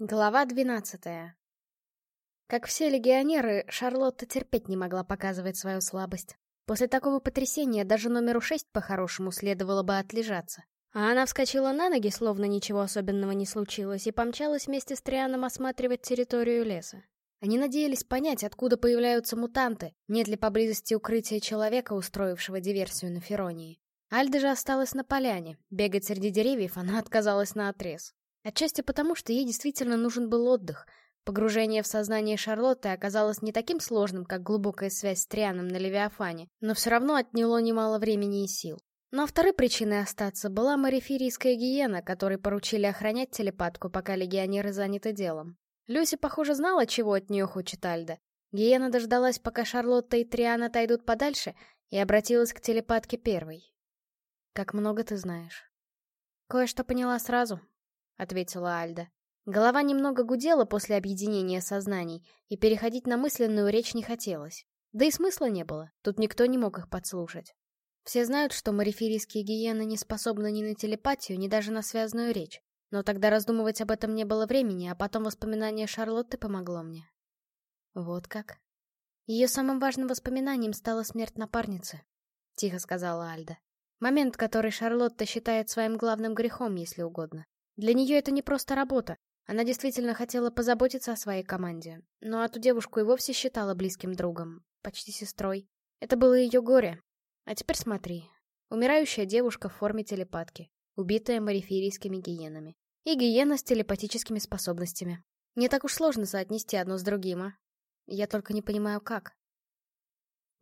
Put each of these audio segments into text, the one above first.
Глава двенадцатая. Как все легионеры, Шарлотта терпеть не могла показывать свою слабость. После такого потрясения даже номеру шесть по-хорошему следовало бы отлежаться. А она вскочила на ноги, словно ничего особенного не случилось, и помчалась вместе с Трианом осматривать территорию леса. Они надеялись понять, откуда появляются мутанты, нет ли поблизости укрытия человека, устроившего диверсию на Феронии. Альда же осталась на поляне, бегать среди деревьев она отказалась наотрез. Отчасти потому, что ей действительно нужен был отдых. Погружение в сознание Шарлотты оказалось не таким сложным, как глубокая связь с Трианом на Левиафане, но все равно отняло немало времени и сил. Но второй причиной остаться была марифирийская гиена, которой поручили охранять телепатку, пока легионеры заняты делом. Люси, похоже, знала, чего от нее хочет Альда. Гиена дождалась, пока Шарлотта и Триан отойдут подальше, и обратилась к телепатке первой. «Как много ты знаешь?» «Кое-что поняла сразу», — ответила Альда. Голова немного гудела после объединения сознаний, и переходить на мысленную речь не хотелось. Да и смысла не было, тут никто не мог их подслушать. Все знают, что мариферийские гиены не способны ни на телепатию, ни даже на связную речь. Но тогда раздумывать об этом не было времени, а потом воспоминание Шарлотты помогло мне. Вот как. Ее самым важным воспоминанием стала смерть напарницы, — тихо сказала Альда. Момент, который Шарлотта считает своим главным грехом, если угодно. Для нее это не просто работа. Она действительно хотела позаботиться о своей команде. Но эту девушку и вовсе считала близким другом, почти сестрой. Это было ее горе. А теперь смотри. Умирающая девушка в форме телепатки, убитая мариферийскими гиенами. И гиена с телепатическими способностями. Не так уж сложно соотнести одно с другим, а? Я только не понимаю, как.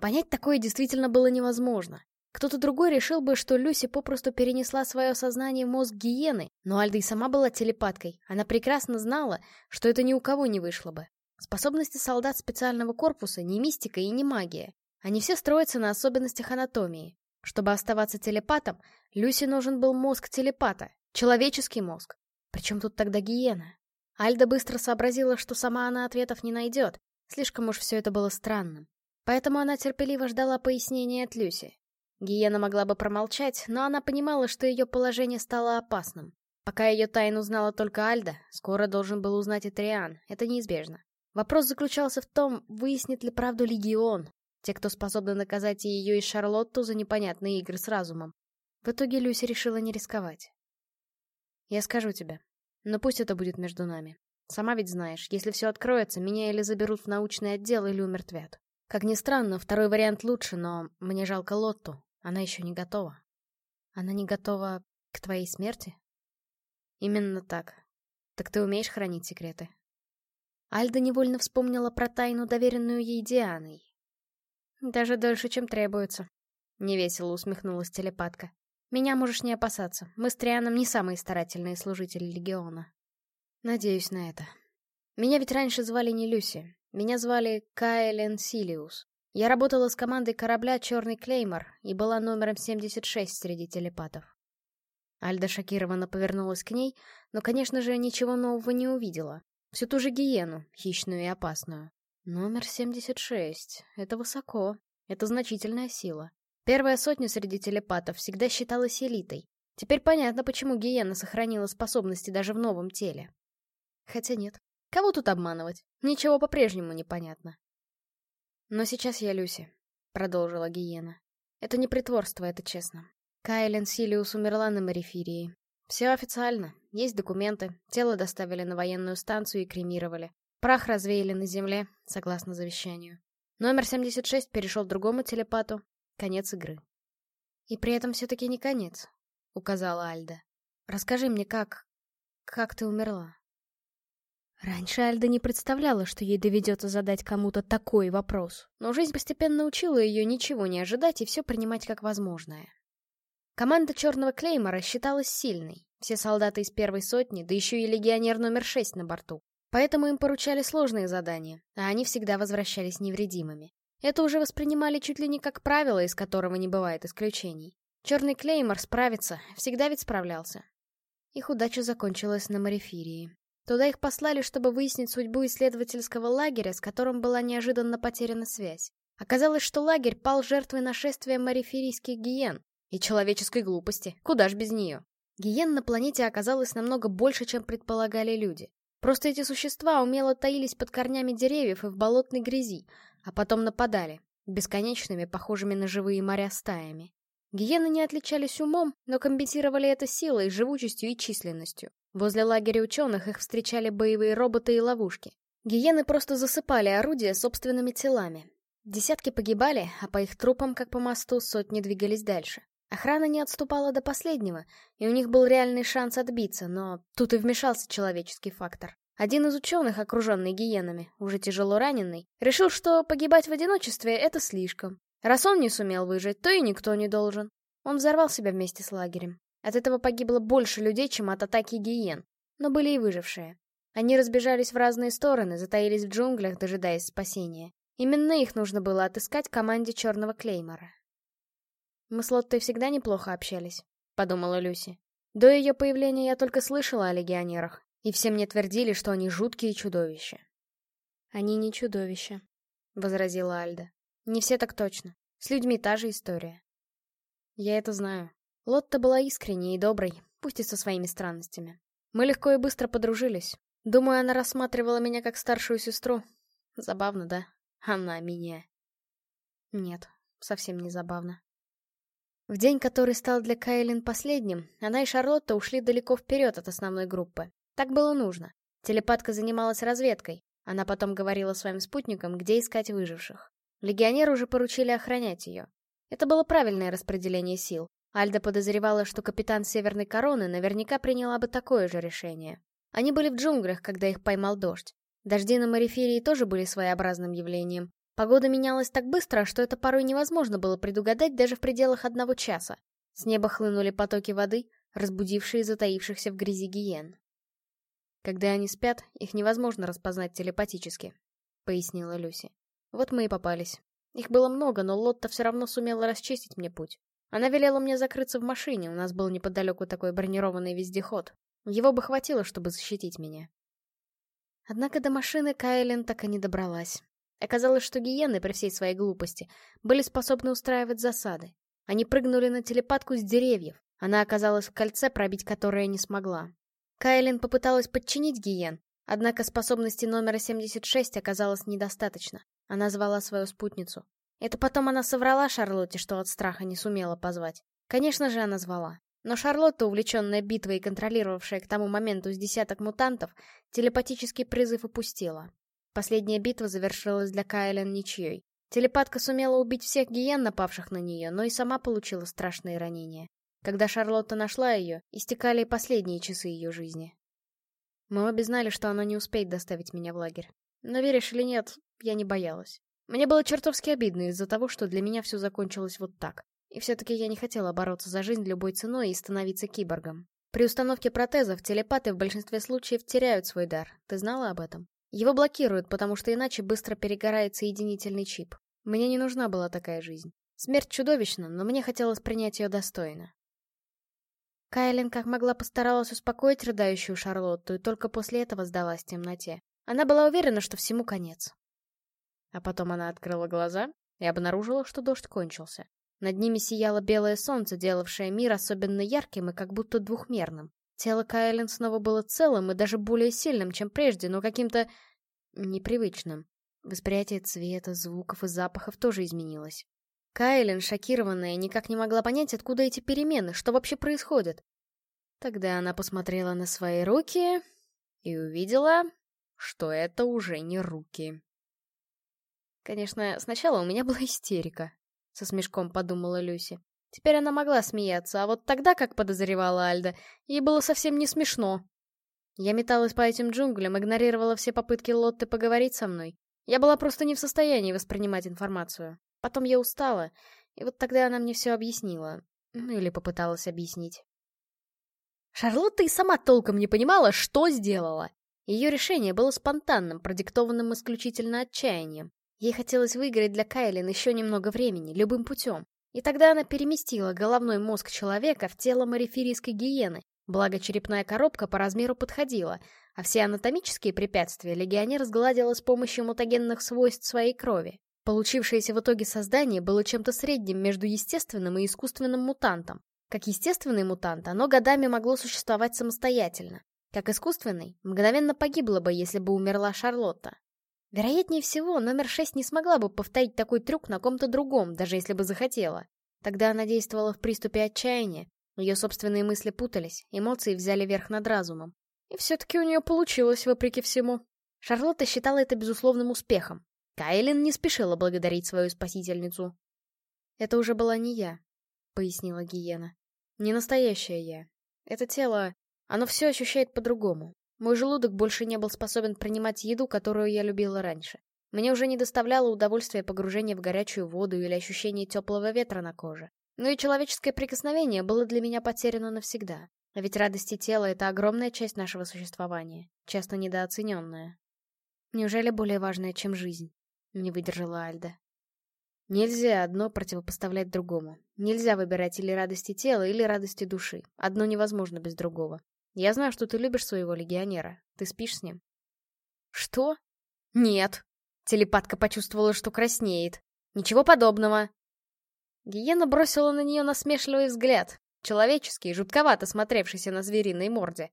Понять такое действительно было невозможно. Кто-то другой решил бы, что Люси попросту перенесла свое сознание в мозг гиены, но Альда и сама была телепаткой. Она прекрасно знала, что это ни у кого не вышло бы. Способности солдат специального корпуса не мистика и не магия. Они все строятся на особенностях анатомии. Чтобы оставаться телепатом, Люси нужен был мозг телепата, человеческий мозг. Причем тут тогда гиена? Альда быстро сообразила, что сама она ответов не найдет. Слишком уж все это было странным. Поэтому она терпеливо ждала пояснения от Люси. Гиена могла бы промолчать, но она понимала, что ее положение стало опасным. Пока ее тайну знала только Альда, скоро должен был узнать и Триан, это неизбежно. Вопрос заключался в том, выяснит ли правду Легион, те, кто способны наказать и ее, и Шарлотту за непонятные игры с разумом. В итоге Люси решила не рисковать. «Я скажу тебе, но пусть это будет между нами. Сама ведь знаешь, если все откроется, меня или заберут в научный отдел, или умертвят. Как ни странно, второй вариант лучше, но мне жалко Лотту, она еще не готова. Она не готова к твоей смерти? Именно так. Так ты умеешь хранить секреты? Альда невольно вспомнила про тайну, доверенную ей Дианой. Даже дольше, чем требуется. Невесело усмехнулась телепатка. Меня можешь не опасаться. Мы с Трианом не самые старательные служители Легиона. Надеюсь на это. Меня ведь раньше звали не Люси. Меня звали Кайлен Силиус. Я работала с командой корабля «Черный Клеймор» и была номером 76 среди телепатов. Альда шокированно повернулась к ней, но, конечно же, ничего нового не увидела. Всю ту же гиену, хищную и опасную. Номер 76. Это высоко. Это значительная сила. Первая сотня среди телепатов всегда считалась элитой. Теперь понятно, почему гиена сохранила способности даже в новом теле. Хотя нет. Кого тут обманывать? Ничего по-прежнему непонятно. «Но сейчас я Люси», — продолжила Гиена. «Это не притворство, это честно. Кайлен Силиус умерла на Марифирии. Все официально. Есть документы. Тело доставили на военную станцию и кремировали. Прах развеяли на земле, согласно завещанию. Номер 76 перешел другому телепату. Конец игры. И при этом все-таки не конец, указала Альда. Расскажи мне, как... как ты умерла? Раньше Альда не представляла, что ей доведется задать кому-то такой вопрос, но жизнь постепенно учила ее ничего не ожидать и все принимать как возможное. Команда Черного Клеймора считалась сильной, все солдаты из первой сотни, да еще и легионер номер шесть на борту. Поэтому им поручали сложные задания, а они всегда возвращались невредимыми. Это уже воспринимали чуть ли не как правило, из которого не бывает исключений. Черный Клеймор справится, всегда ведь справлялся. Их удача закончилась на Марифирии. Туда их послали, чтобы выяснить судьбу исследовательского лагеря, с которым была неожиданно потеряна связь. Оказалось, что лагерь пал жертвой нашествия мариферийских гиен и человеческой глупости. Куда ж без нее? Гиен на планете оказалось намного больше, чем предполагали люди. Просто эти существа умело таились под корнями деревьев и в болотной грязи, а потом нападали, бесконечными, похожими на живые моря стаями. Гиены не отличались умом, но компенсировали это силой, живучестью и численностью. Возле лагеря ученых их встречали боевые роботы и ловушки. Гиены просто засыпали орудия собственными телами. Десятки погибали, а по их трупам, как по мосту, сотни двигались дальше. Охрана не отступала до последнего, и у них был реальный шанс отбиться, но тут и вмешался человеческий фактор. Один из ученых, окруженный гиенами, уже тяжело раненый, решил, что погибать в одиночестве — это слишком. Раз он не сумел выжить, то и никто не должен. Он взорвал себя вместе с лагерем. От этого погибло больше людей, чем от атаки гиен. Но были и выжившие. Они разбежались в разные стороны, затаились в джунглях, дожидаясь спасения. Именно их нужно было отыскать команде Черного Клеймора. «Мы с Лоттой всегда неплохо общались», — подумала Люси. До ее появления я только слышала о легионерах, и все мне твердили, что они жуткие чудовища. «Они не чудовища», — возразила Альда. «Не все так точно. С людьми та же история». «Я это знаю. Лотта была искренней и доброй, пусть и со своими странностями. Мы легко и быстро подружились. Думаю, она рассматривала меня как старшую сестру. Забавно, да? Она меня. Нет, совсем не забавно. В день, который стал для Кайлин последним, она и Шарлотта ушли далеко вперед от основной группы. Так было нужно. Телепатка занималась разведкой. Она потом говорила своим спутникам, где искать выживших. Легионеры уже поручили охранять ее. Это было правильное распределение сил. Альда подозревала, что капитан Северной Короны наверняка приняла бы такое же решение. Они были в джунглях, когда их поймал дождь. Дожди на Мариферии тоже были своеобразным явлением. Погода менялась так быстро, что это порой невозможно было предугадать даже в пределах одного часа. С неба хлынули потоки воды, разбудившие затаившихся в грязи гиен. «Когда они спят, их невозможно распознать телепатически», — пояснила Люси. «Вот мы и попались. Их было много, но Лотта все равно сумела расчистить мне путь. Она велела мне закрыться в машине, у нас был неподалеку такой бронированный вездеход. Его бы хватило, чтобы защитить меня». Однако до машины Кайлен так и не добралась. Оказалось, что гиены, при всей своей глупости, были способны устраивать засады. Они прыгнули на телепатку с деревьев. Она оказалась в кольце, пробить которое не смогла. Кайлин попыталась подчинить гиен, однако способности номера 76 оказалось недостаточно. Она звала свою спутницу. Это потом она соврала Шарлотте, что от страха не сумела позвать. Конечно же, она звала. Но Шарлотта, увлеченная битвой и контролировавшая к тому моменту с десяток мутантов, телепатический призыв упустила. Последняя битва завершилась для Кайлен ничьей. Телепатка сумела убить всех гиен, напавших на нее, но и сама получила страшные ранения. Когда Шарлотта нашла ее, истекали последние часы ее жизни. Мы обе знали, что она не успеет доставить меня в лагерь. Но веришь или нет, я не боялась. Мне было чертовски обидно из-за того, что для меня все закончилось вот так. И все-таки я не хотела бороться за жизнь любой ценой и становиться киборгом. При установке протезов телепаты в большинстве случаев теряют свой дар. Ты знала об этом? Его блокируют, потому что иначе быстро перегорает соединительный чип. Мне не нужна была такая жизнь. Смерть чудовищна, но мне хотелось принять ее достойно. Кайлин как могла постаралась успокоить рыдающую Шарлотту и только после этого сдалась темноте. Она была уверена, что всему конец. А потом она открыла глаза и обнаружила, что дождь кончился. Над ними сияло белое солнце, делавшее мир особенно ярким и как будто двухмерным. Тело Кайлен снова было целым и даже более сильным, чем прежде, но каким-то непривычным. Восприятие цвета, звуков и запахов тоже изменилось. Кайлен, шокированная, никак не могла понять, откуда эти перемены, что вообще происходит. Тогда она посмотрела на свои руки и увидела, что это уже не руки. Конечно, сначала у меня была истерика, со смешком подумала Люси. Теперь она могла смеяться, а вот тогда, как подозревала Альда, ей было совсем не смешно. Я металась по этим джунглям, игнорировала все попытки Лотты поговорить со мной. Я была просто не в состоянии воспринимать информацию. Потом я устала, и вот тогда она мне все объяснила. Ну или попыталась объяснить. Шарлотта и сама толком не понимала, что сделала. Ее решение было спонтанным, продиктованным исключительно отчаянием. Ей хотелось выиграть для Кайлин еще немного времени, любым путем. И тогда она переместила головной мозг человека в тело мариферийской гиены, благо черепная коробка по размеру подходила, а все анатомические препятствия легионер сгладила с помощью мутагенных свойств своей крови. Получившееся в итоге создание было чем-то средним между естественным и искусственным мутантом. Как естественный мутант, оно годами могло существовать самостоятельно. Как искусственный, мгновенно погибла бы, если бы умерла Шарлотта. Вероятнее всего, номер шесть не смогла бы повторить такой трюк на ком-то другом, даже если бы захотела. Тогда она действовала в приступе отчаяния, ее собственные мысли путались, эмоции взяли верх над разумом. И все-таки у нее получилось, вопреки всему. Шарлотта считала это безусловным успехом. Кайлин не спешила благодарить свою спасительницу. «Это уже была не я», — пояснила Гиена. «Не настоящая я. Это тело, оно все ощущает по-другому. Мой желудок больше не был способен принимать еду, которую я любила раньше. Мне уже не доставляло удовольствия погружение в горячую воду или ощущение теплого ветра на коже. Но и человеческое прикосновение было для меня потеряно навсегда. А ведь радости тела — это огромная часть нашего существования, часто недооцененная. Неужели более важная, чем жизнь? Не выдержала Альда. Нельзя одно противопоставлять другому. Нельзя выбирать или радости тела, или радости души. Одно невозможно без другого. Я знаю, что ты любишь своего легионера. Ты спишь с ним? Что? Нет. Телепатка почувствовала, что краснеет. Ничего подобного. Гиена бросила на нее насмешливый взгляд, человеческий, жутковато смотревшийся на звериной морде.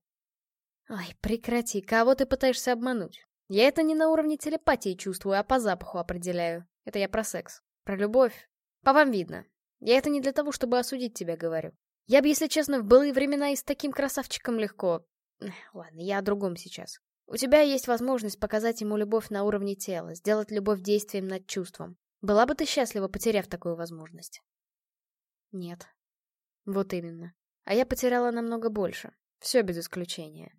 «Ай, прекрати, кого ты пытаешься обмануть? Я это не на уровне телепатии чувствую, а по запаху определяю. Это я про секс. Про любовь. По вам видно. Я это не для того, чтобы осудить тебя говорю. Я бы, если честно, в былые времена и с таким красавчиком легко... Ладно, я о другом сейчас. У тебя есть возможность показать ему любовь на уровне тела, сделать любовь действием над чувством. Была бы ты счастлива, потеряв такую возможность? Нет. Вот именно. А я потеряла намного больше. Все без исключения.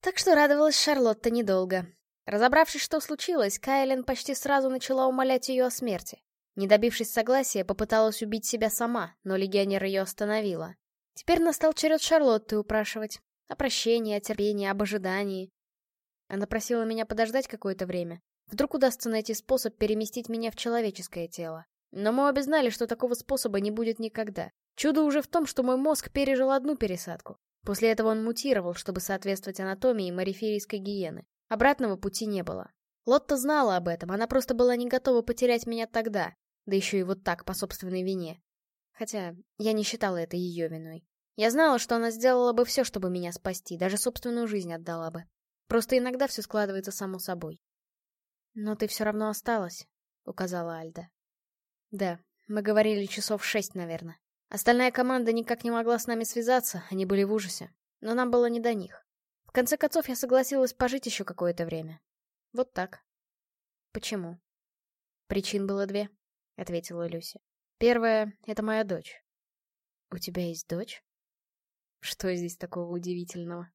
Так что радовалась Шарлотта недолго. Разобравшись, что случилось, Кайлен почти сразу начала умолять ее о смерти. Не добившись согласия, попыталась убить себя сама, но легионер ее остановила. Теперь настал черед Шарлотты упрашивать. О прощении, о терпении, об ожидании. Она просила меня подождать какое-то время, Вдруг удастся найти способ переместить меня в человеческое тело. Но мы обе знали, что такого способа не будет никогда. Чудо уже в том, что мой мозг пережил одну пересадку. После этого он мутировал, чтобы соответствовать анатомии мариферийской гиены. Обратного пути не было. Лотта знала об этом, она просто была не готова потерять меня тогда, да еще и вот так, по собственной вине. Хотя я не считала это ее виной. Я знала, что она сделала бы все, чтобы меня спасти, даже собственную жизнь отдала бы. Просто иногда все складывается само собой. «Но ты все равно осталась», — указала Альда. «Да, мы говорили часов шесть, наверное. Остальная команда никак не могла с нами связаться, они были в ужасе. Но нам было не до них. В конце концов, я согласилась пожить еще какое-то время. Вот так». «Почему?» «Причин было две», — ответила Люся. «Первая — это моя дочь». «У тебя есть дочь?» «Что здесь такого удивительного?»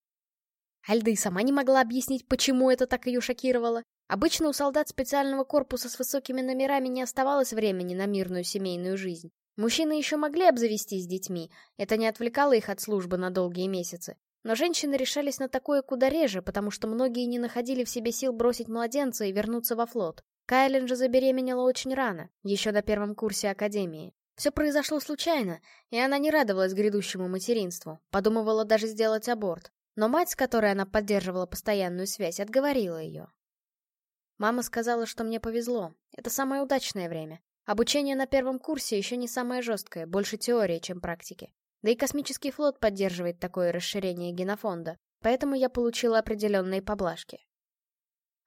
Альда и сама не могла объяснить, почему это так ее шокировало. Обычно у солдат специального корпуса с высокими номерами не оставалось времени на мирную семейную жизнь. Мужчины еще могли обзавестись детьми, это не отвлекало их от службы на долгие месяцы. Но женщины решались на такое куда реже, потому что многие не находили в себе сил бросить младенца и вернуться во флот. Кайлен же забеременела очень рано, еще на первом курсе академии. Все произошло случайно, и она не радовалась грядущему материнству, подумывала даже сделать аборт. Но мать, с которой она поддерживала постоянную связь, отговорила ее. Мама сказала, что мне повезло. Это самое удачное время. Обучение на первом курсе еще не самое жесткое, больше теории, чем практики. Да и космический флот поддерживает такое расширение генофонда, поэтому я получила определенные поблажки.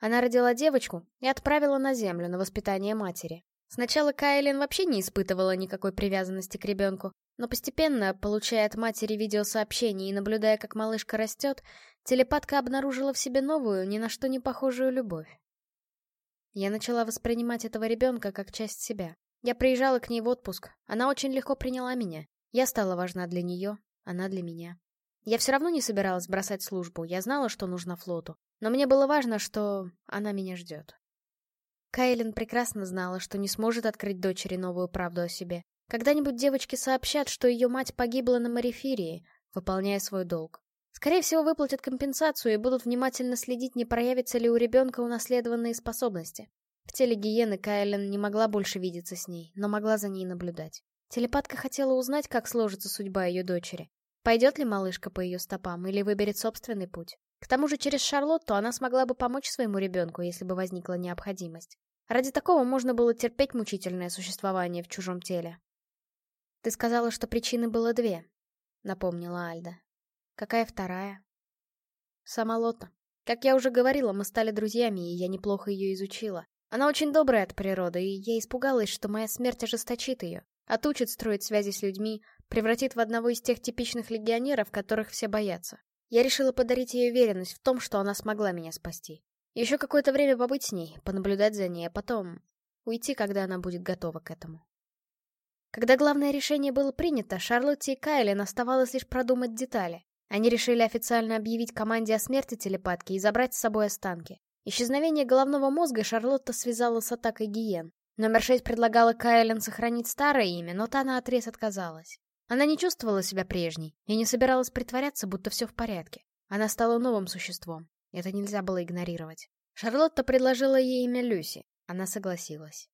Она родила девочку и отправила на Землю на воспитание матери. Сначала Кайлин вообще не испытывала никакой привязанности к ребенку, но постепенно, получая от матери видеосообщения и наблюдая, как малышка растет, телепатка обнаружила в себе новую, ни на что не похожую любовь. Я начала воспринимать этого ребенка как часть себя. Я приезжала к ней в отпуск, она очень легко приняла меня. Я стала важна для нее, она для меня. Я все равно не собиралась бросать службу, я знала, что нужна флоту. Но мне было важно, что она меня ждет. Кайлин прекрасно знала, что не сможет открыть дочери новую правду о себе. Когда-нибудь девочки сообщат, что ее мать погибла на Марифирии, выполняя свой долг. Скорее всего, выплатят компенсацию и будут внимательно следить, не проявятся ли у ребенка унаследованные способности. В теле гиены Кайлен не могла больше видеться с ней, но могла за ней наблюдать. Телепатка хотела узнать, как сложится судьба ее дочери. Пойдет ли малышка по ее стопам или выберет собственный путь. К тому же через Шарлотту она смогла бы помочь своему ребенку, если бы возникла необходимость. Ради такого можно было терпеть мучительное существование в чужом теле. «Ты сказала, что причины было две», — напомнила Альда. Какая вторая? Сама Лотта. Как я уже говорила, мы стали друзьями, и я неплохо ее изучила. Она очень добрая от природы, и я испугалась, что моя смерть ожесточит ее, отучит строить связи с людьми, превратит в одного из тех типичных легионеров, которых все боятся. Я решила подарить ей уверенность в том, что она смогла меня спасти. Еще какое-то время побыть с ней, понаблюдать за ней, а потом уйти, когда она будет готова к этому. Когда главное решение было принято, Шарлотте и Кайлен оставалось лишь продумать детали. Они решили официально объявить команде о смерти телепатки и забрать с собой останки. Исчезновение головного мозга Шарлотта связала с атакой гиен. Номер шесть предлагала Кайлен сохранить старое имя, но та наотрез отказалась. Она не чувствовала себя прежней и не собиралась притворяться, будто все в порядке. Она стала новым существом. Это нельзя было игнорировать. Шарлотта предложила ей имя Люси. Она согласилась.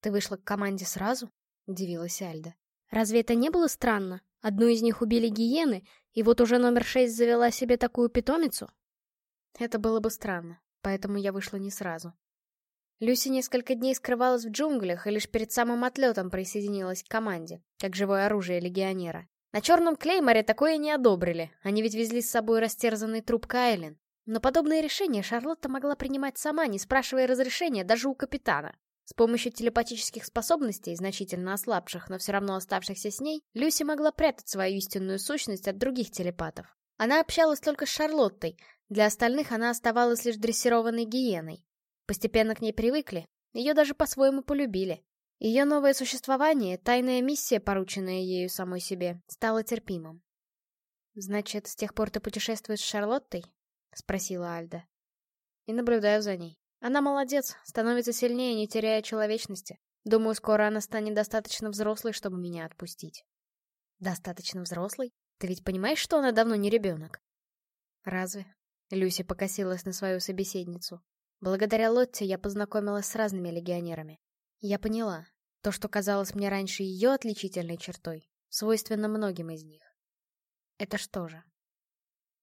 «Ты вышла к команде сразу?» — удивилась Альда. «Разве это не было странно? Одну из них убили гиены, и вот уже номер шесть завела себе такую питомицу?» Это было бы странно, поэтому я вышла не сразу. Люси несколько дней скрывалась в джунглях и лишь перед самым отлетом присоединилась к команде, как живое оружие легионера. На черном клейморе такое не одобрили, они ведь везли с собой растерзанный труп Кайлен. Но подобные решения Шарлотта могла принимать сама, не спрашивая разрешения даже у капитана. С помощью телепатических способностей, значительно ослабших, но все равно оставшихся с ней, Люси могла прятать свою истинную сущность от других телепатов. Она общалась только с Шарлоттой, для остальных она оставалась лишь дрессированной гиеной. Постепенно к ней привыкли, ее даже по-своему полюбили. Ее новое существование, тайная миссия, порученная ею самой себе, стала терпимым. «Значит, с тех пор ты путешествуешь с Шарлоттой?» — спросила Альда. «И наблюдаю за ней. Она молодец, становится сильнее, не теряя человечности. Думаю, скоро она станет достаточно взрослой, чтобы меня отпустить. Достаточно взрослой? Ты ведь понимаешь, что она давно не ребенок? Разве? Люси покосилась на свою собеседницу. Благодаря Лотте я познакомилась с разными легионерами. Я поняла, то, что казалось мне раньше ее отличительной чертой, свойственно многим из них. Это что же?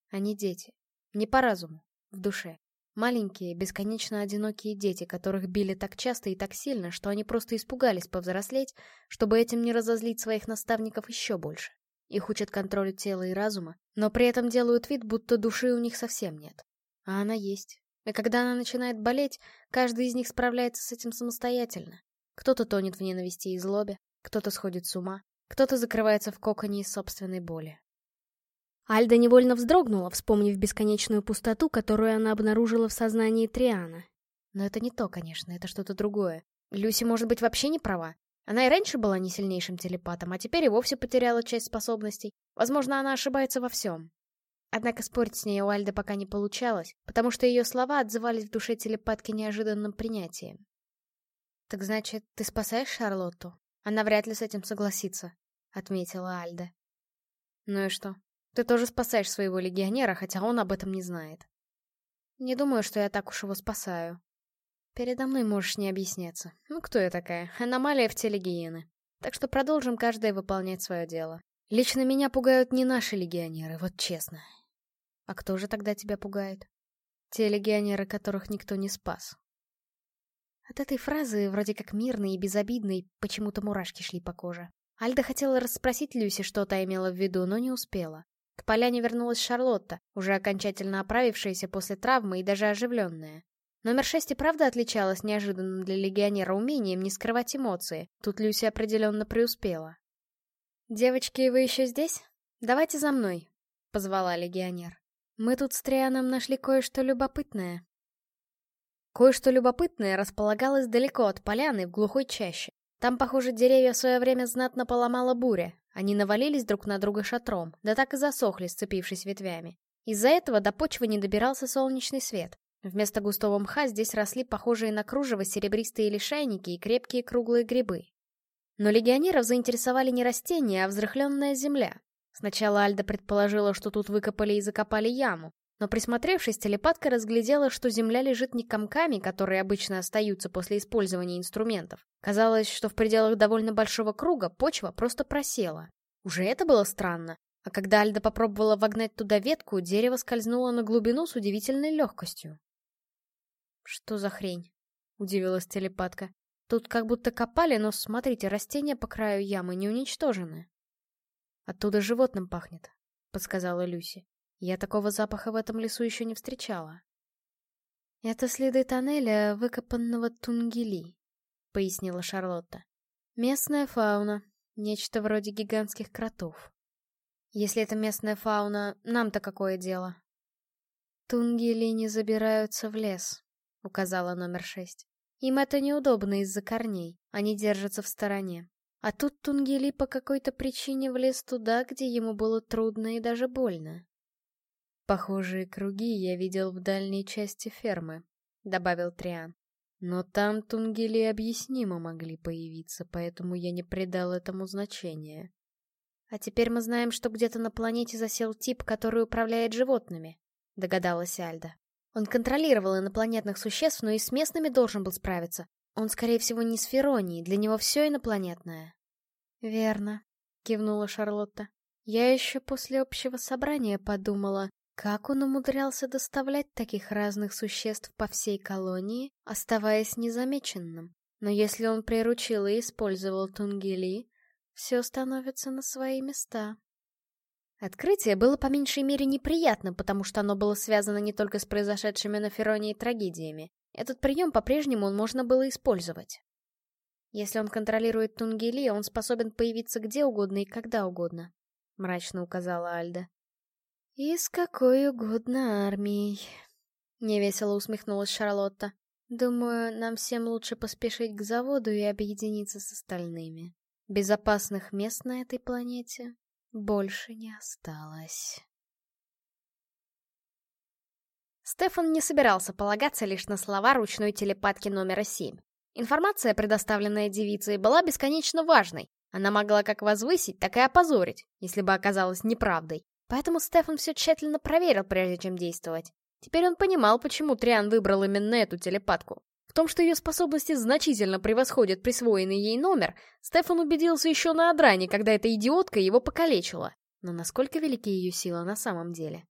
Они дети. Не по разуму, в душе. Маленькие, бесконечно одинокие дети, которых били так часто и так сильно, что они просто испугались повзрослеть, чтобы этим не разозлить своих наставников еще больше. Их учат контролю тела и разума, но при этом делают вид, будто души у них совсем нет. А она есть. И когда она начинает болеть, каждый из них справляется с этим самостоятельно. Кто-то тонет в ненависти и злобе, кто-то сходит с ума, кто-то закрывается в коконе из собственной боли. Альда невольно вздрогнула, вспомнив бесконечную пустоту, которую она обнаружила в сознании Триана. Но это не то, конечно, это что-то другое. Люси, может быть, вообще не права. Она и раньше была не сильнейшим телепатом, а теперь и вовсе потеряла часть способностей. Возможно, она ошибается во всем. Однако спорить с ней у Альды пока не получалось, потому что ее слова отзывались в душе телепатки неожиданным принятием. «Так значит, ты спасаешь Шарлотту? Она вряд ли с этим согласится», — отметила Альда. «Ну и что? Ты тоже спасаешь своего легионера, хотя он об этом не знает. Не думаю, что я так уж его спасаю. Передо мной можешь не объясняться. Ну, кто я такая? Аномалия в теле гиены. Так что продолжим каждая выполнять свое дело. Лично меня пугают не наши легионеры, вот честно. А кто же тогда тебя пугает? Те легионеры, которых никто не спас. От этой фразы, вроде как мирной и безобидной, почему-то мурашки шли по коже. Альда хотела расспросить Люси, что та имела в виду, но не успела. К поляне вернулась Шарлотта, уже окончательно оправившаяся после травмы и даже оживленная. Номер шесть и правда отличалась неожиданным для легионера умением не скрывать эмоции. Тут Люси определенно преуспела. «Девочки, вы еще здесь? Давайте за мной», — позвала легионер. «Мы тут с Трианом нашли кое-что любопытное». Кое-что любопытное располагалось далеко от поляны в глухой чаще. Там, похоже, деревья в свое время знатно поломала буря, они навалились друг на друга шатром, да так и засохли, сцепившись ветвями. Из-за этого до почвы не добирался солнечный свет. Вместо густого мха здесь росли похожие на кружево серебристые лишайники и крепкие круглые грибы. Но легионеров заинтересовали не растения, а взрыхленная земля. Сначала Альда предположила, что тут выкопали и закопали яму, но присмотревшись, телепатка разглядела, что земля лежит не комками, которые обычно остаются после использования инструментов. Казалось, что в пределах довольно большого круга почва просто просела. Уже это было странно. А когда Альда попробовала вогнать туда ветку, дерево скользнуло на глубину с удивительной легкостью. «Что за хрень?» — удивилась телепатка. «Тут как будто копали, но, смотрите, растения по краю ямы не уничтожены». «Оттуда животным пахнет», — подсказала Люси. Я такого запаха в этом лесу еще не встречала. «Это следы тоннеля, выкопанного Тунгели», — пояснила Шарлотта. «Местная фауна, нечто вроде гигантских кротов. Если это местная фауна, нам-то какое дело?» «Тунгели не забираются в лес», — указала номер шесть. «Им это неудобно из-за корней, они держатся в стороне. А тут Тунгели по какой-то причине влез туда, где ему было трудно и даже больно. «Похожие круги я видел в дальней части фермы», — добавил Триан. «Но там Тунгели объяснимо могли появиться, поэтому я не придал этому значения». «А теперь мы знаем, что где-то на планете засел тип, который управляет животными», — догадалась Альда. «Он контролировал инопланетных существ, но и с местными должен был справиться. Он, скорее всего, не с Феронии, для него все инопланетное. Верно, кивнула Шарлотта. Я еще после общего собрания подумала, как он умудрялся доставлять таких разных существ по всей колонии, оставаясь незамеченным. Но если он приручил и использовал Тунгели, все становится на свои места. Открытие было по меньшей мере неприятно, потому что оно было связано не только с произошедшими на Феронии трагедиями. Этот прием по-прежнему можно было использовать. Если он контролирует Тунгели, он способен появиться где угодно и когда угодно, — мрачно указала Альда. «И с какой угодно армией», — невесело усмехнулась Шарлотта. «Думаю, нам всем лучше поспешить к заводу и объединиться с остальными. Безопасных мест на этой планете больше не осталось». Стефан не собирался полагаться лишь на слова ручной телепатки номера 7. Информация, предоставленная девицей, была бесконечно важной. Она могла как возвысить, так и опозорить, если бы оказалась неправдой. Поэтому Стефан все тщательно проверил, прежде чем действовать. Теперь он понимал, почему Триан выбрал именно эту телепатку. В том, что ее способности значительно превосходят присвоенный ей номер, Стефан убедился еще на Адране, когда эта идиотка его покалечила. Но насколько велики ее силы на самом деле?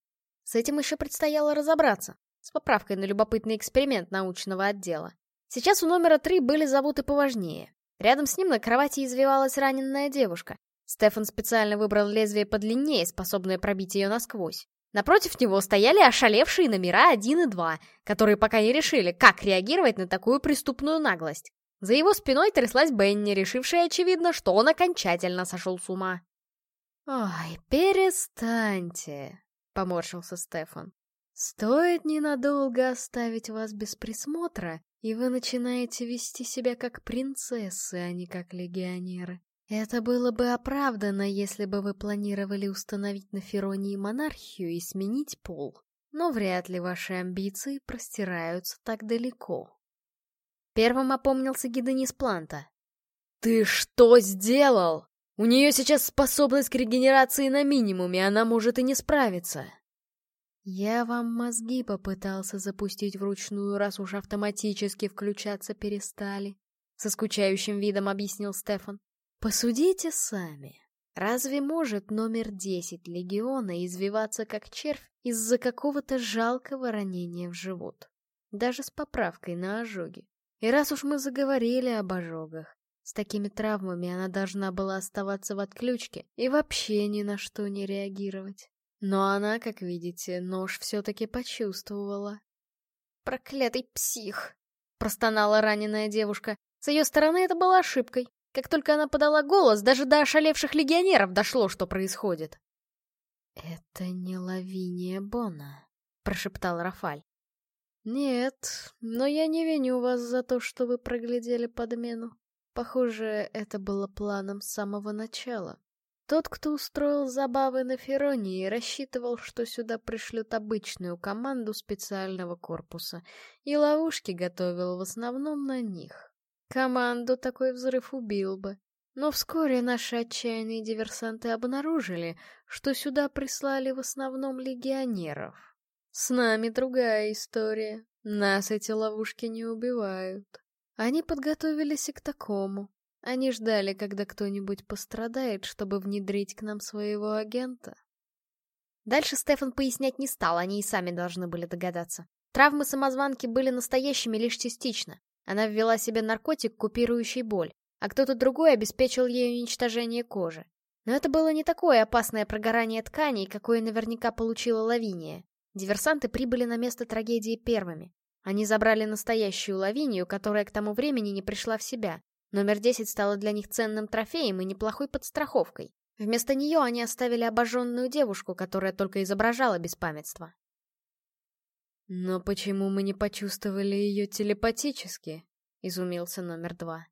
С этим еще предстояло разобраться, с поправкой на любопытный эксперимент научного отдела. Сейчас у номера три были завуты поважнее. Рядом с ним на кровати извивалась раненая девушка. Стефан специально выбрал лезвие подлиннее, способное пробить ее насквозь. Напротив него стояли ошалевшие номера 1 и 2, которые пока не решили, как реагировать на такую преступную наглость. За его спиной тряслась Бенни, решившая, очевидно, что он окончательно сошел с ума. «Ой, перестаньте!» — поморщился Стефан. «Стоит ненадолго оставить вас без присмотра, и вы начинаете вести себя как принцессы, а не как легионеры. Это было бы оправдано, если бы вы планировали установить на Феронии монархию и сменить пол. Но вряд ли ваши амбиции простираются так далеко». Первым опомнился Гиденис Планта. «Ты что сделал?» У нее сейчас способность к регенерации на минимуме, она может и не справиться. Я вам мозги попытался запустить вручную, раз уж автоматически включаться перестали. Со скучающим видом объяснил Стефан. Посудите сами. Разве может номер десять легиона извиваться как червь из-за какого-то жалкого ранения в живот? Даже с поправкой на ожоги. И раз уж мы заговорили об ожогах, с такими травмами она должна была оставаться в отключке и вообще ни на что не реагировать. Но она, как видите, нож все-таки почувствовала. «Проклятый псих!» — простонала раненая девушка. С ее стороны это было ошибкой. Как только она подала голос, даже до ошалевших легионеров дошло, что происходит. «Это не Лавиния Бона», — прошептал Рафаль. «Нет, но я не виню вас за то, что вы проглядели подмену. Похоже, это было планом с самого начала. Тот, кто устроил забавы на Феронии, рассчитывал, что сюда пришлют обычную команду специального корпуса, и ловушки готовил в основном на них. Команду такой взрыв убил бы. Но вскоре наши отчаянные диверсанты обнаружили, что сюда прислали в основном легионеров. С нами другая история. Нас эти ловушки не убивают. Они подготовились и к такому. Они ждали, когда кто-нибудь пострадает, чтобы внедрить к нам своего агента. Дальше Стефан пояснять не стал, они и сами должны были догадаться. Травмы самозванки были настоящими лишь частично. Она ввела себе наркотик, купирующий боль, а кто-то другой обеспечил ей уничтожение кожи. Но это было не такое опасное прогорание тканей, какое наверняка получила Лавиния. Диверсанты прибыли на место трагедии первыми. Они забрали настоящую Лавинию, которая к тому времени не пришла в себя. Номер 10 стала для них ценным трофеем и неплохой подстраховкой. Вместо нее они оставили обожженную девушку, которая только изображала беспамятство. «Но почему мы не почувствовали ее телепатически?» — изумился номер два.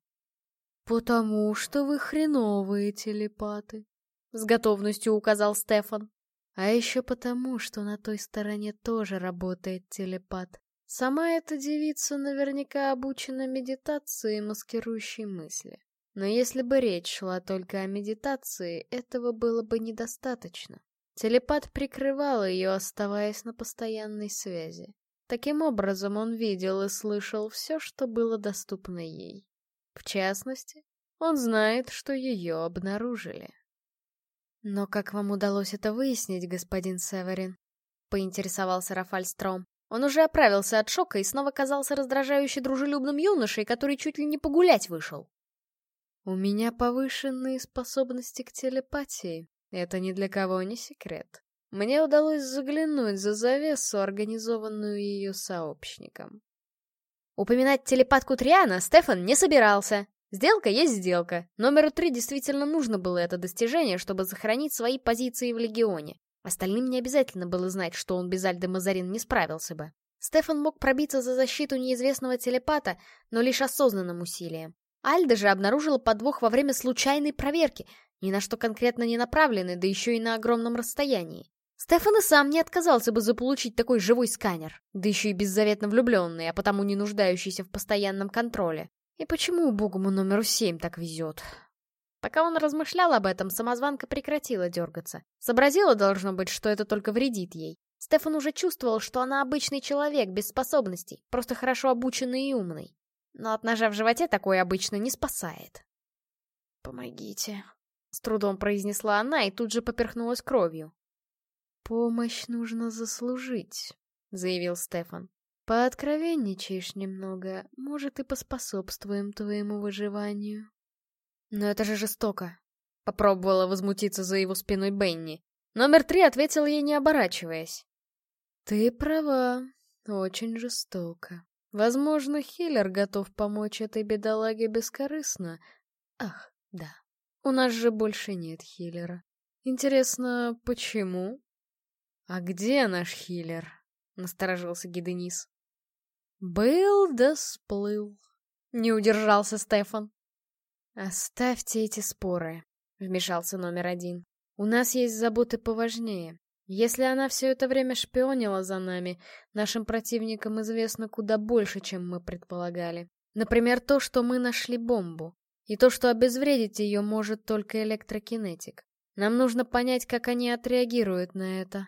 «Потому что вы хреновые телепаты», — с готовностью указал Стефан. «А еще потому, что на той стороне тоже работает телепат. Сама эта девица наверняка обучена медитации, маскирующей мысли. Но если бы речь шла только о медитации, этого было бы недостаточно. Телепат прикрывал ее, оставаясь на постоянной связи. Таким образом, он видел и слышал все, что было доступно ей. В частности, он знает, что ее обнаружили. «Но как вам удалось это выяснить, господин Северин?» — поинтересовался Рафальстром. Он уже оправился от шока и снова казался раздражающе дружелюбным юношей, который чуть ли не погулять вышел. «У меня повышенные способности к телепатии. Это ни для кого не секрет. Мне удалось заглянуть за завесу, организованную ее сообщником. Упоминать телепатку Триана Стефан не собирался. Сделка есть сделка. Номеру три действительно нужно было это достижение, чтобы сохранить свои позиции в Легионе. Остальным не обязательно было знать, что он без Альды Мазарин не справился бы. Стефан мог пробиться за защиту неизвестного телепата, но лишь осознанным усилием. Альда же обнаружила подвох во время случайной проверки, ни на что конкретно не направленный, да еще и на огромном расстоянии. Стефан и сам не отказался бы заполучить такой живой сканер, да еще и беззаветно влюбленный, а потому не нуждающийся в постоянном контроле. И почему убогому номеру семь так везет? Пока он размышлял об этом, самозванка прекратила дергаться. Сообразила, должно быть, что это только вредит ей. Стефан уже чувствовал, что она обычный человек, без способностей, просто хорошо обученный и умный. Но от ножа в животе такое обычно не спасает. «Помогите», — с трудом произнесла она и тут же поперхнулась кровью. «Помощь нужно заслужить», — заявил Стефан. «Пооткровенничаешь немного, может, и поспособствуем твоему выживанию». «Но это же жестоко», — попробовала возмутиться за его спиной Бенни. Номер три ответил ей, не оборачиваясь. «Ты права, очень жестоко. Возможно, Хиллер готов помочь этой бедолаге бескорыстно. Ах, да, у нас же больше нет Хиллера. Интересно, почему?» «А где наш хиллер?» — насторожился Гиденис. «Был да сплыл», — не удержался Стефан. «Оставьте эти споры», — вмешался номер один. «У нас есть заботы поважнее. Если она все это время шпионила за нами, нашим противникам известно куда больше, чем мы предполагали. Например, то, что мы нашли бомбу, и то, что обезвредить ее может только электрокинетик. Нам нужно понять, как они отреагируют на это.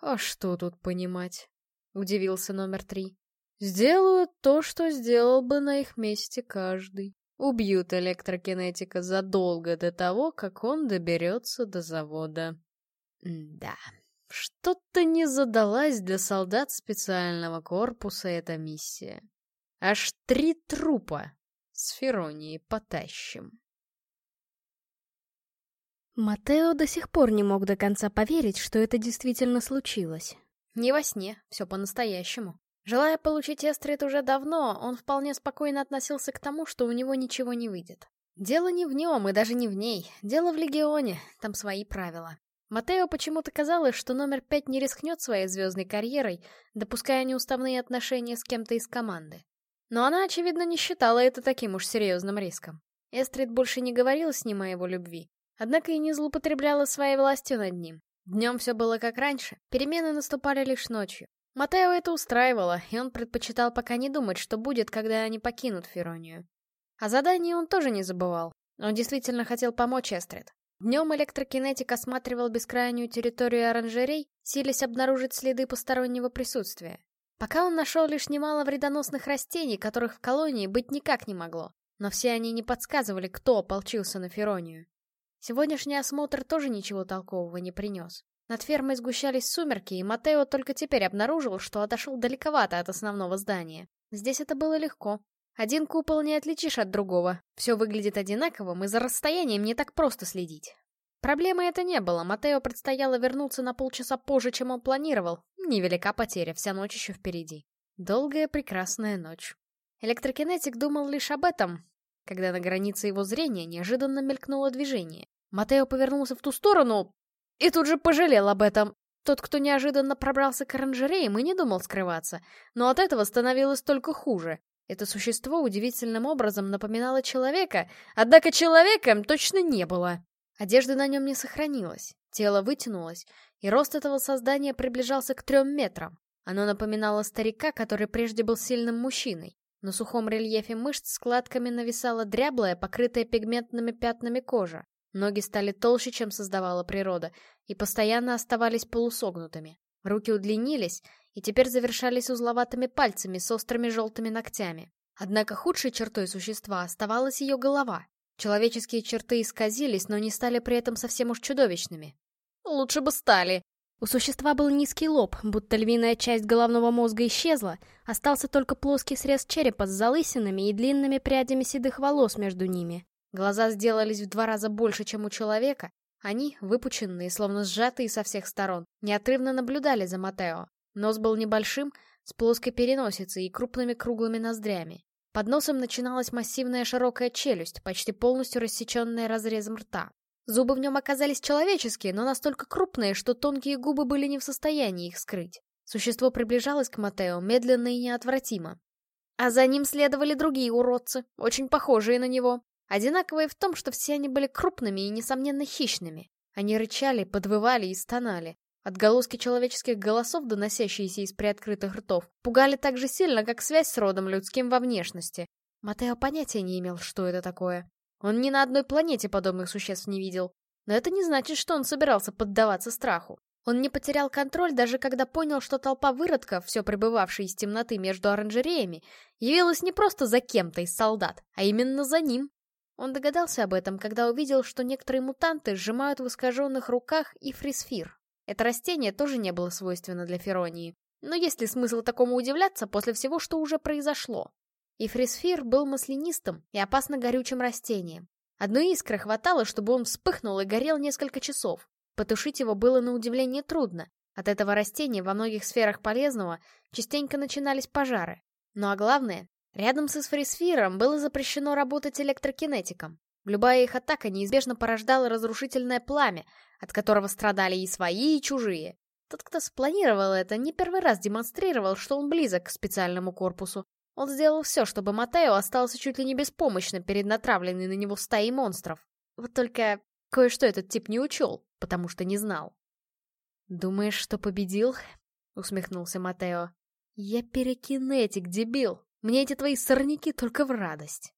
«А что тут понимать?» — удивился номер три. «Сделают то, что сделал бы на их месте каждый. Убьют электрокинетика задолго до того, как он доберется до завода». да, что-то не задалась для солдат специального корпуса эта миссия. Аж три трупа с Феронией потащим. Матео до сих пор не мог до конца поверить, что это действительно случилось. Не во сне, все по-настоящему. Желая получить Эстрид уже давно, он вполне спокойно относился к тому, что у него ничего не выйдет. Дело не в нем и даже не в ней, дело в Легионе, там свои правила. Матео почему-то казалось, что номер пять не рискнет своей звездной карьерой, допуская неуставные отношения с кем-то из команды. Но она, очевидно, не считала это таким уж серьезным риском. Эстрид больше не говорила с ним о его любви, Однако и не злоупотребляла своей властью над ним. Днем все было как раньше, перемены наступали лишь ночью. Матео это устраивало, и он предпочитал пока не думать, что будет, когда они покинут Феронию. О задании он тоже не забывал. Он действительно хотел помочь Эстрид. Днем электрокинетик осматривал бескрайнюю территорию оранжерей, силясь обнаружить следы постороннего присутствия. Пока он нашел лишь немало вредоносных растений, которых в колонии быть никак не могло. Но все они не подсказывали, кто ополчился на Феронию. Сегодняшний осмотр тоже ничего толкового не принес. Над фермой сгущались сумерки, и Матео только теперь обнаружил, что отошел далековато от основного здания. Здесь это было легко. Один купол не отличишь от другого. Все выглядит одинаковым, и за расстоянием не так просто следить. Проблемы это не было, Матео предстояло вернуться на полчаса позже, чем он планировал. Невелика потеря, вся ночь еще впереди. Долгая прекрасная ночь. Электрокинетик думал лишь об этом, когда на границе его зрения неожиданно мелькнуло движение. Матео повернулся в ту сторону и тут же пожалел об этом. Тот, кто неожиданно пробрался к оранжереям и не думал скрываться, но от этого становилось только хуже. Это существо удивительным образом напоминало человека, однако человеком точно не было. Одежды на нем не сохранилось, тело вытянулось, и рост этого создания приближался к трем метрам. Оно напоминало старика, который прежде был сильным мужчиной. На сухом рельефе мышц складками нависала дряблая, покрытая пигментными пятнами кожа. Ноги стали толще, чем создавала природа, и постоянно оставались полусогнутыми. Руки удлинились и теперь завершались узловатыми пальцами с острыми желтыми ногтями. Однако худшей чертой существа оставалась ее голова. Человеческие черты исказились, но не стали при этом совсем уж чудовищными. Лучше бы стали. У существа был низкий лоб, будто львиная часть головного мозга исчезла, остался только плоский срез черепа с залысинами и длинными прядями седых волос между ними. Глаза сделались в два раза больше, чем у человека. Они, выпученные, словно сжатые со всех сторон, неотрывно наблюдали за Матео. Нос был небольшим, с плоской переносицей и крупными круглыми ноздрями. Под носом начиналась массивная широкая челюсть, почти полностью рассеченная разрезом рта. Зубы в нем оказались человеческие, но настолько крупные, что тонкие губы были не в состоянии их скрыть. Существо приближалось к Матео медленно и неотвратимо. А за ним следовали другие уродцы, очень похожие на него. Одинаковые в том, что все они были крупными и, несомненно, хищными. Они рычали, подвывали и стонали. Отголоски человеческих голосов, доносящиеся из приоткрытых ртов, пугали так же сильно, как связь с родом людским во внешности. Матео понятия не имел, что это такое. Он ни на одной планете подобных существ не видел. Но это не значит, что он собирался поддаваться страху. Он не потерял контроль, даже когда понял, что толпа выродков, все пребывавшая из темноты между оранжереями, явилась не просто за кем-то из солдат, а именно за ним. Он догадался об этом, когда увидел, что некоторые мутанты сжимают в искаженных руках и фрисфир. Это растение тоже не было свойственно для Феронии. Но есть ли смысл такому удивляться после всего, что уже произошло? И фрисфир был маслянистым и опасно горючим растением. Одной искры хватало, чтобы он вспыхнул и горел несколько часов. Потушить его было на удивление трудно. От этого растения во многих сферах полезного частенько начинались пожары. Ну а главное, Рядом с эсферисфером было запрещено работать электрокинетиком. Любая их атака неизбежно порождала разрушительное пламя, от которого страдали и свои, и чужие. Тот, кто спланировал это, не первый раз демонстрировал, что он близок к специальному корпусу. Он сделал все, чтобы Матео остался чуть ли не беспомощно перед натравленной на него стаей монстров. Вот только кое-что этот тип не учел, потому что не знал. «Думаешь, что победил?» — усмехнулся Матео. «Я перекинетик, дебил!» Мне эти твои сорняки только в радость.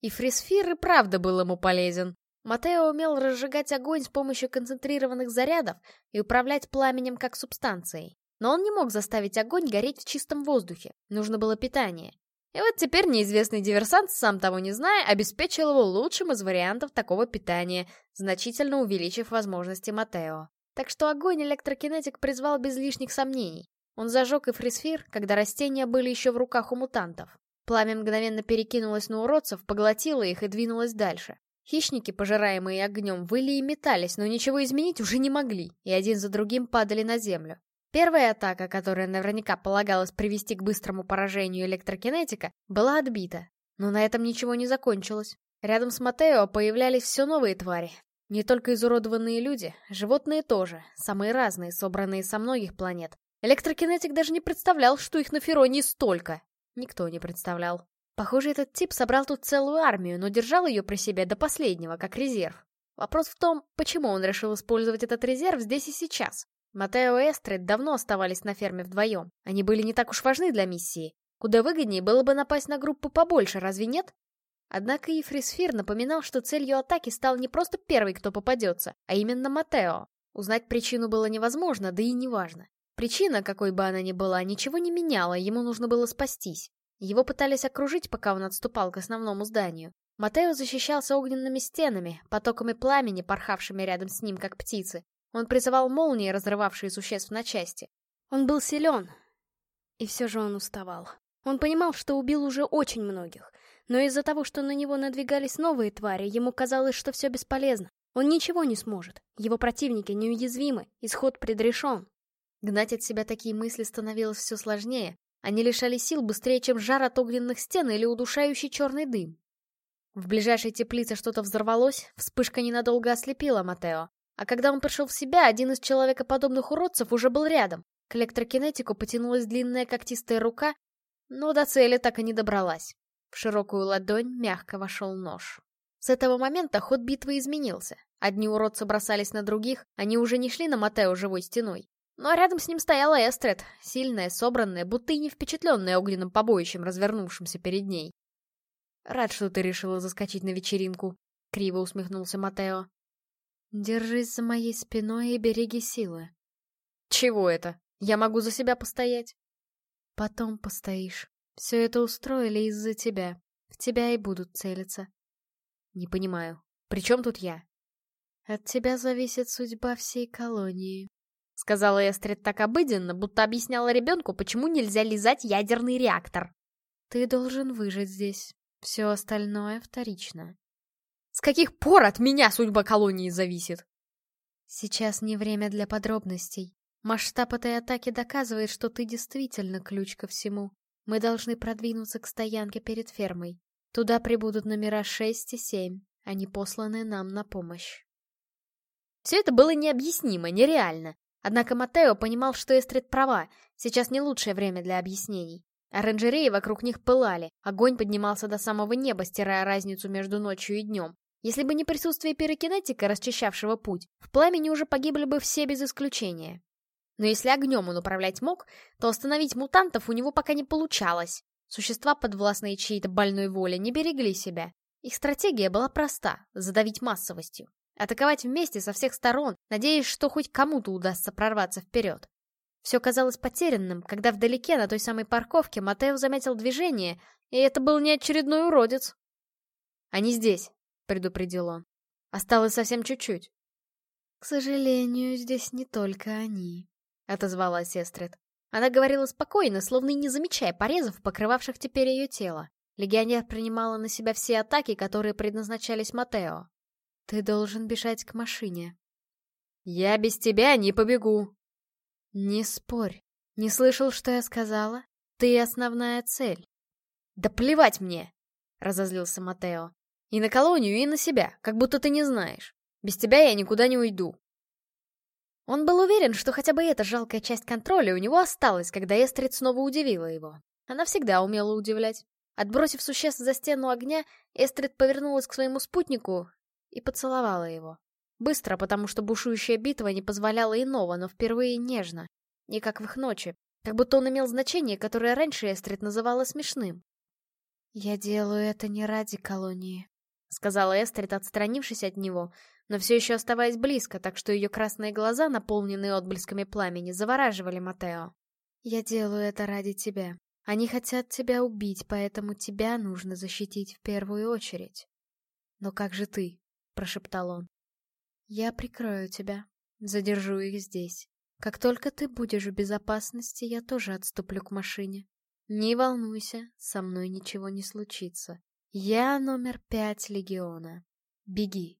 И фрисфир и правда был ему полезен. Матео умел разжигать огонь с помощью концентрированных зарядов и управлять пламенем как субстанцией. Но он не мог заставить огонь гореть в чистом воздухе. Нужно было питание. И вот теперь неизвестный диверсант, сам того не зная, обеспечил его лучшим из вариантов такого питания, значительно увеличив возможности Матео. Так что огонь электрокинетик призвал без лишних сомнений. Он зажег и фрисфир, когда растения были еще в руках у мутантов. Пламя мгновенно перекинулось на уродцев, поглотило их и двинулось дальше. Хищники, пожираемые огнем, выли и метались, но ничего изменить уже не могли, и один за другим падали на землю. Первая атака, которая наверняка полагалась привести к быстрому поражению электрокинетика, была отбита. Но на этом ничего не закончилось. Рядом с Матео появлялись все новые твари. Не только изуродованные люди, животные тоже, самые разные, собранные со многих планет. Электрокинетик даже не представлял, что их на Фероне столько. Никто не представлял. Похоже, этот тип собрал тут целую армию, но держал ее при себе до последнего, как резерв. Вопрос в том, почему он решил использовать этот резерв здесь и сейчас. Матео и Эстрид давно оставались на ферме вдвоем. Они были не так уж важны для миссии. Куда выгоднее было бы напасть на группу побольше, разве нет? Однако и Фрисфир напоминал, что целью атаки стал не просто первый, кто попадется, а именно Матео. Узнать причину было невозможно, да и неважно. Причина, какой бы она ни была, ничего не меняла, ему нужно было спастись. Его пытались окружить, пока он отступал к основному зданию. Матео защищался огненными стенами, потоками пламени, порхавшими рядом с ним, как птицы. Он призывал молнии, разрывавшие существ на части. Он был силен, и все же он уставал. Он понимал, что убил уже очень многих, но из-за того, что на него надвигались новые твари, ему казалось, что все бесполезно. Он ничего не сможет. Его противники неуязвимы, исход предрешен. Гнать от себя такие мысли становилось все сложнее. Они лишали сил быстрее, чем жар от огненных стен или удушающий черный дым. В ближайшей теплице что-то взорвалось, вспышка ненадолго ослепила Матео. А когда он пришел в себя, один из человекоподобных уродцев уже был рядом. К электрокинетику потянулась длинная когтистая рука, но до цели так и не добралась. В широкую ладонь мягко вошел нож. С этого момента ход битвы изменился. Одни уродцы бросались на других, они уже не шли на Матео живой стеной. Ну а рядом с ним стояла Эстред, сильная, собранная, будто и не впечатленная огненным побоищем, развернувшимся перед ней. «Рад, что ты решила заскочить на вечеринку», — криво усмехнулся Матео. «Держись за моей спиной и береги силы». «Чего это? Я могу за себя постоять?» «Потом постоишь. Все это устроили из-за тебя. В тебя и будут целиться». «Не понимаю. При чем тут я?» «От тебя зависит судьба всей колонии», — сказала Эстрид так обыденно, будто объясняла ребенку, почему нельзя лизать ядерный реактор. «Ты должен выжить здесь. Все остальное вторично». «С каких пор от меня судьба колонии зависит?» «Сейчас не время для подробностей. Масштаб этой атаки доказывает, что ты действительно ключ ко всему. Мы должны продвинуться к стоянке перед фермой. Туда прибудут номера 6 и 7, они посланы нам на помощь». Все это было необъяснимо, нереально. Однако Матео понимал, что Эстрид права, сейчас не лучшее время для объяснений. Оранжереи вокруг них пылали, огонь поднимался до самого неба, стирая разницу между ночью и днем. Если бы не присутствие пирокинетика, расчищавшего путь, в пламени уже погибли бы все без исключения. Но если огнем он управлять мог, то остановить мутантов у него пока не получалось. Существа, подвластные чьей-то больной воле, не берегли себя. Их стратегия была проста — задавить массовостью. Атаковать вместе со всех сторон, надеясь, что хоть кому-то удастся прорваться вперед. Все казалось потерянным, когда вдалеке, на той самой парковке, Матео заметил движение, и это был не очередной уродец. «Они здесь», — предупредил он. «Осталось совсем чуть-чуть». «К сожалению, здесь не только они», — отозвалась Эстрид. Она говорила спокойно, словно не замечая порезов, покрывавших теперь ее тело. Легионер принимала на себя все атаки, которые предназначались Матео. Ты должен бежать к машине. Я без тебя не побегу. Не спорь. Не слышал, что я сказала? Ты основная цель. Да плевать мне, разозлился Матео. И на колонию, и на себя, как будто ты не знаешь. Без тебя я никуда не уйду. Он был уверен, что хотя бы эта жалкая часть контроля у него осталась, когда Эстрид снова удивила его. Она всегда умела удивлять. Отбросив существ за стену огня, Эстрид повернулась к своему спутнику и поцеловала его. Быстро, потому что бушующая битва не позволяла иного, но впервые нежно. Не как в их ночи. Как будто он имел значение, которое раньше Эстрид называла смешным. «Я делаю это не ради колонии», — сказала Эстрид, отстранившись от него, но все еще оставаясь близко, так что ее красные глаза, наполненные отблесками пламени, завораживали Матео. «Я делаю это ради тебя. Они хотят тебя убить, поэтому тебя нужно защитить в первую очередь. Но как же ты? — прошептал он. «Я прикрою тебя, задержу их здесь. Как только ты будешь в безопасности, я тоже отступлю к машине. Не волнуйся, со мной ничего не случится. Я номер пять легиона. Беги».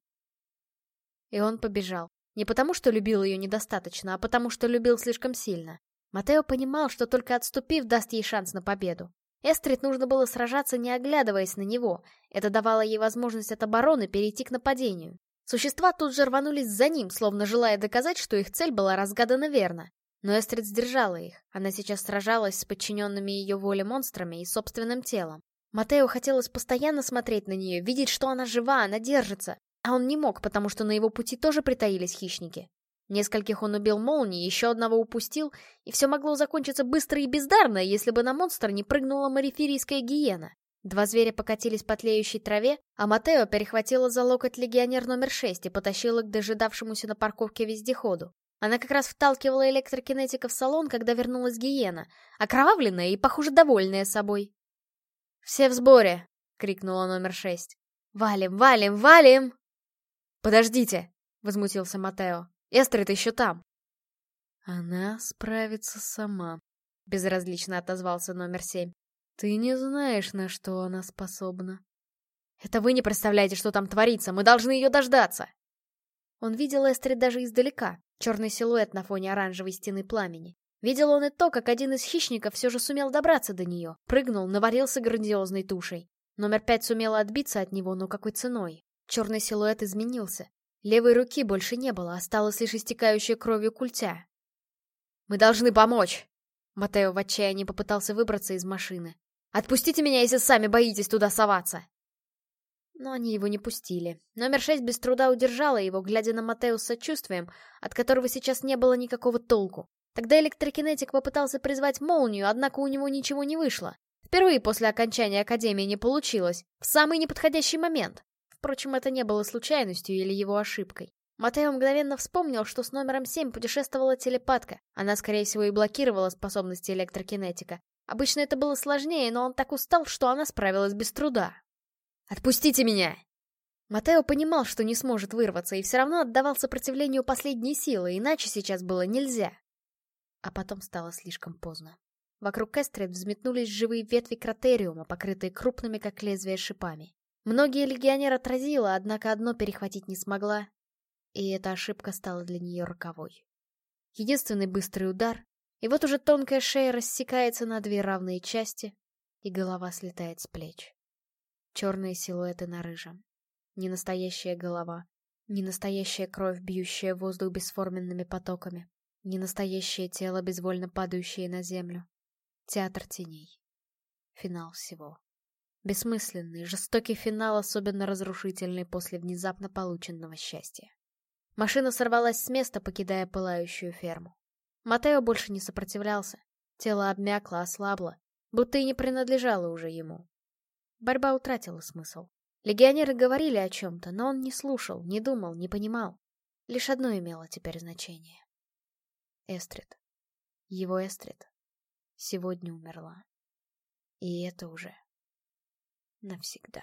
И он побежал. Не потому, что любил ее недостаточно, а потому, что любил слишком сильно. Матео понимал, что только отступив, даст ей шанс на победу. Эстрид нужно было сражаться, не оглядываясь на него. Это давало ей возможность от обороны перейти к нападению. Существа тут же рванулись за ним, словно желая доказать, что их цель была разгадана верно. Но Эстрид сдержала их. Она сейчас сражалась с подчиненными ее воле монстрами и собственным телом. Матео хотелось постоянно смотреть на нее, видеть, что она жива, она держится. А он не мог, потому что на его пути тоже притаились хищники. Нескольких он убил молнией, еще одного упустил, и все могло закончиться быстро и бездарно, если бы на монстр не прыгнула мариферийская гиена. Два зверя покатились по тлеющей траве, а Матео перехватила за локоть легионер номер шесть и потащила к дожидавшемуся на парковке вездеходу. Она как раз вталкивала электрокинетика в салон, когда вернулась гиена, окровавленная и, похоже, довольная собой. «Все в сборе!» — крикнула номер шесть. «Валим, валим, валим!» «Подождите!» — возмутился Матео. Эстрид еще там. Она справится сама, безразлично отозвался номер семь. Ты не знаешь, на что она способна. Это вы не представляете, что там творится. Мы должны ее дождаться. Он видел Эстрид даже издалека, черный силуэт на фоне оранжевой стены пламени. Видел он и то, как один из хищников все же сумел добраться до нее, прыгнул, наварился грандиозной тушей. Номер пять сумела отбиться от него, но какой ценой? Черный силуэт изменился. Левой руки больше не было, осталась лишь истекающая кровью культя. «Мы должны помочь!» Матео в отчаянии попытался выбраться из машины. «Отпустите меня, если сами боитесь туда соваться!» Но они его не пустили. Номер шесть без труда удержала его, глядя на Матео с сочувствием, от которого сейчас не было никакого толку. Тогда электрокинетик попытался призвать молнию, однако у него ничего не вышло. Впервые после окончания Академии не получилось, в самый неподходящий момент. Впрочем, это не было случайностью или его ошибкой. Матео мгновенно вспомнил, что с номером 7 путешествовала телепатка. Она, скорее всего, и блокировала способности электрокинетика. Обычно это было сложнее, но он так устал, что она справилась без труда. «Отпустите меня!» Матео понимал, что не сможет вырваться, и все равно отдавал сопротивлению последней силы, иначе сейчас было нельзя. А потом стало слишком поздно. Вокруг Эстрид взметнулись живые ветви кратериума, покрытые крупными, как лезвие, шипами. Многие легионер отразила, однако одно перехватить не смогла, и эта ошибка стала для нее роковой. Единственный быстрый удар, и вот уже тонкая шея рассекается на две равные части, и голова слетает с плеч. Черные силуэты на рыжем. Не настоящая голова, не настоящая кровь, бьющая воздух бесформенными потоками, не настоящее тело, безвольно падающее на землю. Театр теней. Финал всего. Бессмысленный, жестокий финал, особенно разрушительный после внезапно полученного счастья. Машина сорвалась с места, покидая пылающую ферму. Матео больше не сопротивлялся. Тело обмякло, ослабло, будто и не принадлежало уже ему. Борьба утратила смысл. Легионеры говорили о чем-то, но он не слушал, не думал, не понимал. Лишь одно имело теперь значение. Эстрид. Его Эстрид. Сегодня умерла. И это уже навсегда.